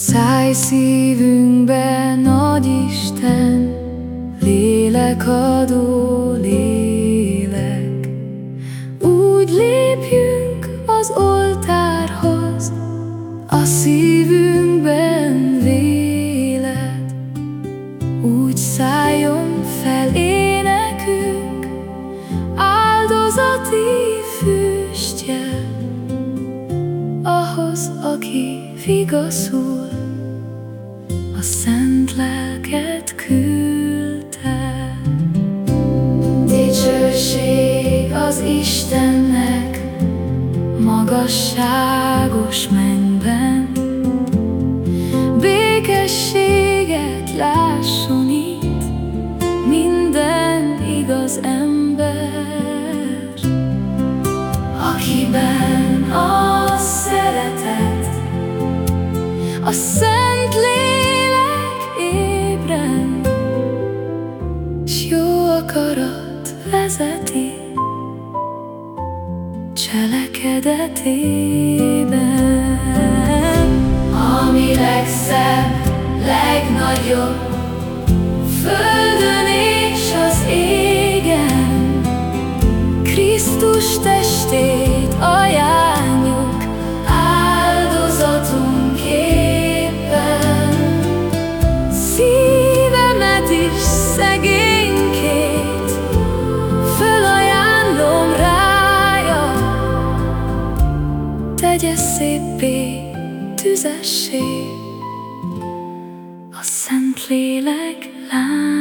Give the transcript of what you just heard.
Száj szívünkbe, nagy Isten, lélekadó lélek. Úgy lépjünk az oltárhoz, a szívünkben vélet. Úgy szálljon fel énekünk, áldozati füstje, ahhoz, aki vigaszul. A szent lelket küldte. Dicsőség az Istennek Magasságos mennyben. Békességet lásson itt Minden igaz ember. Akiben a szeretet A szent akarat vezeti Cselekedetében Ami legszebb, legnagyobb Földön és az égen. Krisztus testét ajánljuk Áldozatunk éppen Szívemet is szegényként Tegye széppé, tüzessé. A Szentlélek lány